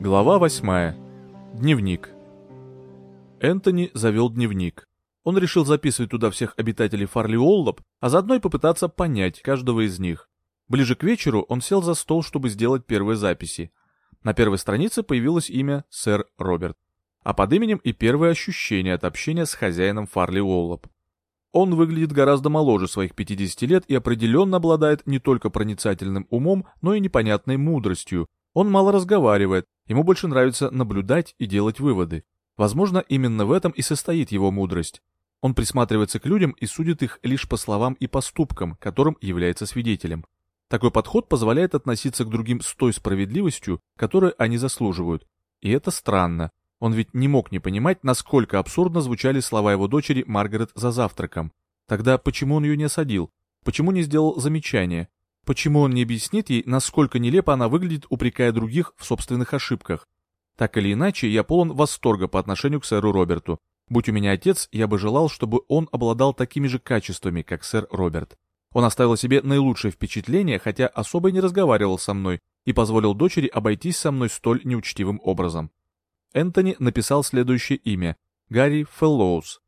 Глава 8. Дневник. Энтони завел дневник. Он решил записывать туда всех обитателей Фарли Оллоп, а заодно и попытаться понять каждого из них. Ближе к вечеру он сел за стол, чтобы сделать первые записи. На первой странице появилось имя сэр Роберт, а под именем и первые ощущения от общения с хозяином Фарли Оллоп. Он выглядит гораздо моложе своих 50 лет и определенно обладает не только проницательным умом, но и непонятной мудростью. Он мало разговаривает, ему больше нравится наблюдать и делать выводы. Возможно, именно в этом и состоит его мудрость. Он присматривается к людям и судит их лишь по словам и поступкам, которым является свидетелем. Такой подход позволяет относиться к другим с той справедливостью, которую они заслуживают. И это странно. Он ведь не мог не понимать, насколько абсурдно звучали слова его дочери Маргарет за завтраком. Тогда почему он ее не осадил? Почему не сделал замечание? Почему он не объяснит ей, насколько нелепо она выглядит, упрекая других в собственных ошибках? Так или иначе, я полон восторга по отношению к сэру Роберту. Будь у меня отец, я бы желал, чтобы он обладал такими же качествами, как сэр Роберт. Он оставил себе наилучшее впечатление, хотя особо не разговаривал со мной, и позволил дочери обойтись со мной столь неучтивым образом. Энтони написал следующее имя – Гарри Феллоус.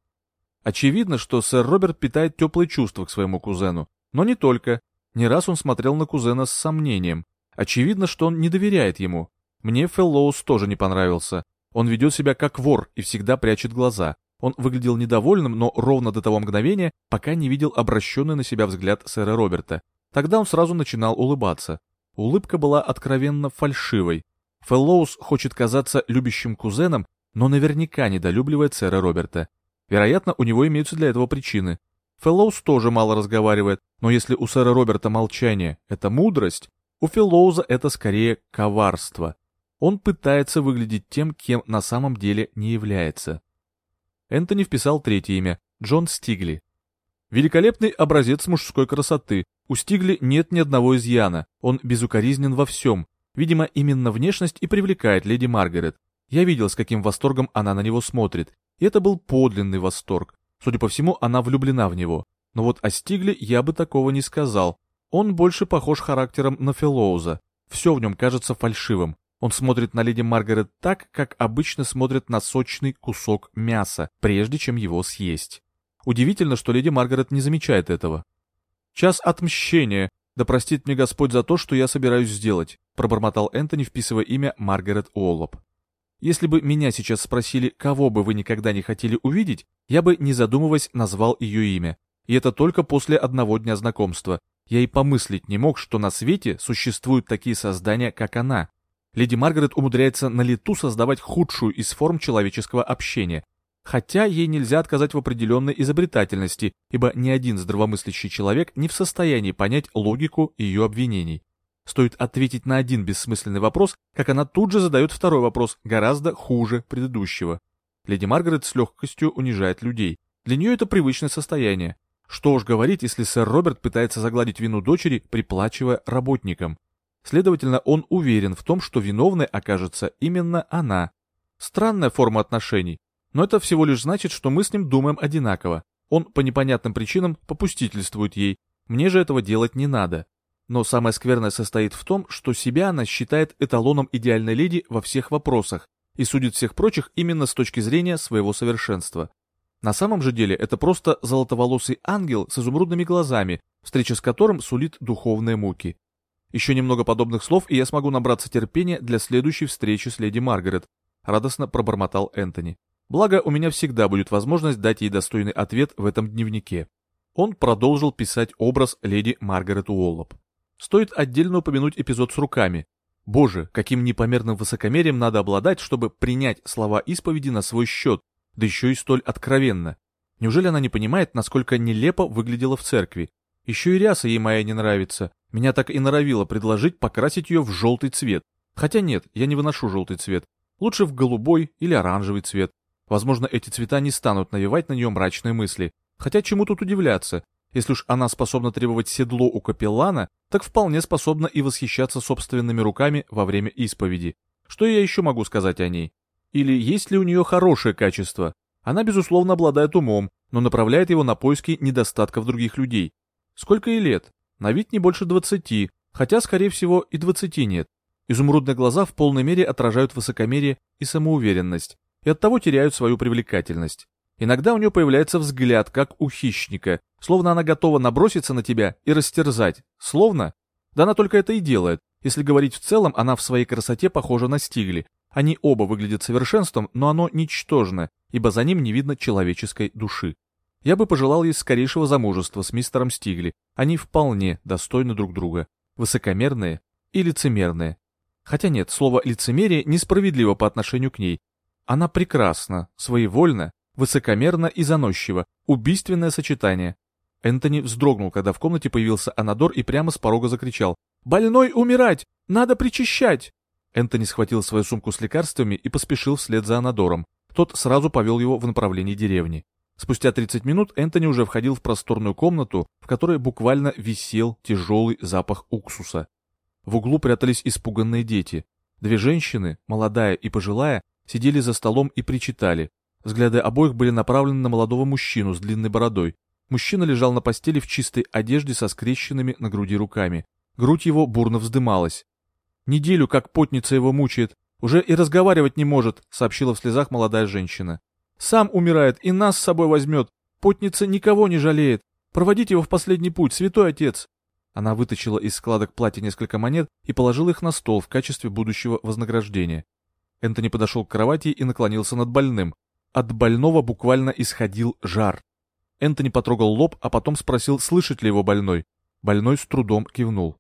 Очевидно, что сэр Роберт питает теплые чувства к своему кузену, но не только. Не раз он смотрел на кузена с сомнением. Очевидно, что он не доверяет ему. Мне Феллоус тоже не понравился. Он ведет себя как вор и всегда прячет глаза. Он выглядел недовольным, но ровно до того мгновения, пока не видел обращенный на себя взгляд сэра Роберта. Тогда он сразу начинал улыбаться. Улыбка была откровенно фальшивой. Феллоус хочет казаться любящим кузеном, но наверняка недолюбливает сэра Роберта. Вероятно, у него имеются для этого причины. Феллоус тоже мало разговаривает, но если у сэра Роберта молчание — это мудрость, у Феллоуза это скорее коварство. Он пытается выглядеть тем, кем на самом деле не является. Энтони вписал третье имя — Джон Стигли. Великолепный образец мужской красоты. У Стигли нет ни одного изъяна, он безукоризнен во всем, Видимо, именно внешность и привлекает леди Маргарет. Я видел, с каким восторгом она на него смотрит, и это был подлинный восторг. Судя по всему, она влюблена в него. Но вот о Стигле я бы такого не сказал. Он больше похож характером на Филоуза. Все в нем кажется фальшивым. Он смотрит на леди Маргарет так, как обычно смотрят на сочный кусок мяса, прежде чем его съесть. Удивительно, что леди Маргарет не замечает этого. «Час отмщения», «Да простит мне Господь за то, что я собираюсь сделать», — пробормотал Энтони, вписывая имя Маргарет Уоллоп. «Если бы меня сейчас спросили, кого бы вы никогда не хотели увидеть, я бы, не задумываясь, назвал ее имя. И это только после одного дня знакомства. Я и помыслить не мог, что на свете существуют такие создания, как она. Леди Маргарет умудряется на лету создавать худшую из форм человеческого общения, Хотя ей нельзя отказать в определенной изобретательности, ибо ни один здравомыслящий человек не в состоянии понять логику ее обвинений. Стоит ответить на один бессмысленный вопрос, как она тут же задает второй вопрос, гораздо хуже предыдущего. Леди Маргарет с легкостью унижает людей. Для нее это привычное состояние. Что уж говорить, если сэр Роберт пытается загладить вину дочери, приплачивая работникам. Следовательно, он уверен в том, что виновной окажется именно она. Странная форма отношений, но это всего лишь значит, что мы с ним думаем одинаково. Он по непонятным причинам попустительствует ей. Мне же этого делать не надо. Но самое скверное состоит в том, что себя она считает эталоном идеальной леди во всех вопросах и судит всех прочих именно с точки зрения своего совершенства. На самом же деле это просто золотоволосый ангел с изумрудными глазами, встреча с которым сулит духовные муки. Еще немного подобных слов, и я смогу набраться терпения для следующей встречи с леди Маргарет, радостно пробормотал Энтони. Благо, у меня всегда будет возможность дать ей достойный ответ в этом дневнике. Он продолжил писать образ леди Маргарет Уоллоп. Стоит отдельно упомянуть эпизод с руками. Боже, каким непомерным высокомерием надо обладать, чтобы принять слова исповеди на свой счет, да еще и столь откровенно. Неужели она не понимает, насколько нелепо выглядела в церкви? Еще и ряса ей моя не нравится. Меня так и норовило предложить покрасить ее в желтый цвет. Хотя нет, я не выношу желтый цвет. Лучше в голубой или оранжевый цвет. Возможно, эти цвета не станут навевать на нее мрачные мысли. Хотя чему тут удивляться? Если уж она способна требовать седло у капеллана, так вполне способна и восхищаться собственными руками во время исповеди. Что я еще могу сказать о ней? Или есть ли у нее хорошее качество? Она, безусловно, обладает умом, но направляет его на поиски недостатков других людей. Сколько ей лет? на вид не больше двадцати, хотя, скорее всего, и двадцати нет. Изумрудные глаза в полной мере отражают высокомерие и самоуверенность, и оттого теряют свою привлекательность. Иногда у нее появляется взгляд, как у хищника, словно она готова наброситься на тебя и растерзать. Словно? Да она только это и делает. Если говорить в целом, она в своей красоте похожа на Стигли. Они оба выглядят совершенством, но оно ничтожно, ибо за ним не видно человеческой души. Я бы пожелал ей скорейшего замужества с мистером Стигли. Они вполне достойны друг друга. Высокомерные и лицемерные. Хотя нет, слово «лицемерие» несправедливо по отношению к ней. Она прекрасна, своевольна, высокомерно и заносчиво, убийственное сочетание. Энтони вздрогнул, когда в комнате появился Анадор и прямо с порога закричал «Больной умирать! Надо причащать!» Энтони схватил свою сумку с лекарствами и поспешил вслед за Анадором. Тот сразу повел его в направлении деревни. Спустя 30 минут Энтони уже входил в просторную комнату, в которой буквально висел тяжелый запах уксуса. В углу прятались испуганные дети. Две женщины, молодая и пожилая, сидели за столом и причитали. Взгляды обоих были направлены на молодого мужчину с длинной бородой. Мужчина лежал на постели в чистой одежде со скрещенными на груди руками. Грудь его бурно вздымалась. «Неделю, как потница его мучает, уже и разговаривать не может», — сообщила в слезах молодая женщина. «Сам умирает и нас с собой возьмет. Потница никого не жалеет. Проводите его в последний путь, святой отец». Она вытащила из складок платья несколько монет и положила их на стол в качестве будущего вознаграждения. Энтони подошел к кровати и наклонился над больным. От больного буквально исходил жар. Энтони потрогал лоб, а потом спросил, слышит ли его больной. Больной с трудом кивнул.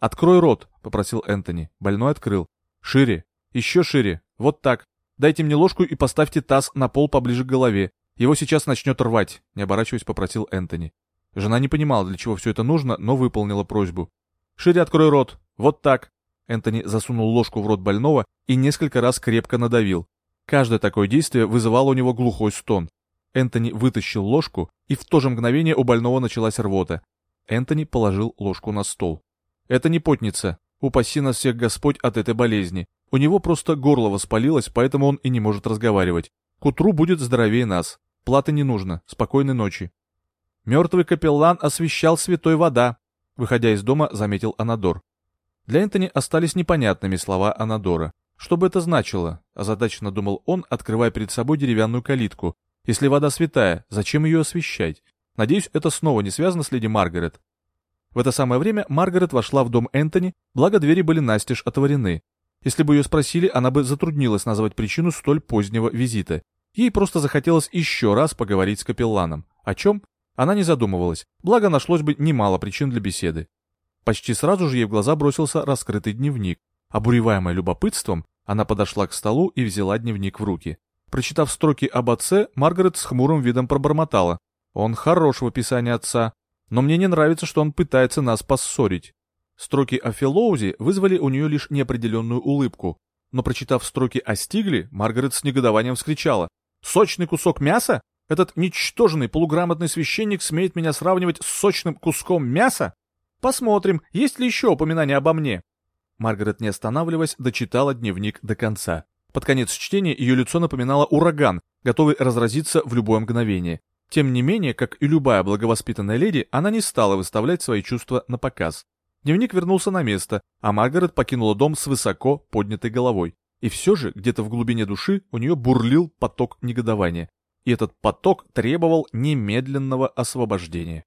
«Открой рот», — попросил Энтони. Больной открыл. «Шире. Еще шире. Вот так. Дайте мне ложку и поставьте таз на пол поближе к голове. Его сейчас начнет рвать», — не оборачиваясь, попросил Энтони. Жена не понимала, для чего все это нужно, но выполнила просьбу. «Шире открой рот. Вот так». Энтони засунул ложку в рот больного и несколько раз крепко надавил. Каждое такое действие вызывало у него глухой стон. Энтони вытащил ложку, и в то же мгновение у больного началась рвота. Энтони положил ложку на стол. «Это не потница. Упаси нас всех Господь от этой болезни. У него просто горло воспалилось, поэтому он и не может разговаривать. К утру будет здоровее нас. Платы не нужно. Спокойной ночи». Мертвый капеллан освещал святой вода, выходя из дома, заметил Анадор. Для Энтони остались непонятными слова Анадора. Что бы это значило? Озадаченно думал он, открывая перед собой деревянную калитку. Если вода святая, зачем ее освещать? Надеюсь, это снова не связано с леди Маргарет. В это самое время Маргарет вошла в дом Энтони, благо двери были настежь отворены. Если бы ее спросили, она бы затруднилась назвать причину столь позднего визита. Ей просто захотелось еще раз поговорить с капелланом. О чем? Она не задумывалась, благо нашлось бы немало причин для беседы. Почти сразу же ей в глаза бросился раскрытый дневник. Обуреваемая любопытством, она подошла к столу и взяла дневник в руки. Прочитав строки об отце, Маргарет с хмурым видом пробормотала. «Он хорош в описании отца, но мне не нравится, что он пытается нас поссорить». Строки о Филоузе вызвали у нее лишь неопределенную улыбку. Но прочитав строки о Стигле, Маргарет с негодованием вскричала. «Сочный кусок мяса? Этот ничтожный полуграмотный священник смеет меня сравнивать с сочным куском мяса? Посмотрим, есть ли еще упоминания обо мне. Маргарет, не останавливаясь, дочитала дневник до конца. Под конец чтения ее лицо напоминало ураган, готовый разразиться в любое мгновение. Тем не менее, как и любая благовоспитанная леди, она не стала выставлять свои чувства на показ. Дневник вернулся на место, а Маргарет покинула дом с высоко поднятой головой. И все же, где-то в глубине души у нее бурлил поток негодования. И этот поток требовал немедленного освобождения.